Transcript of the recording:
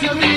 canción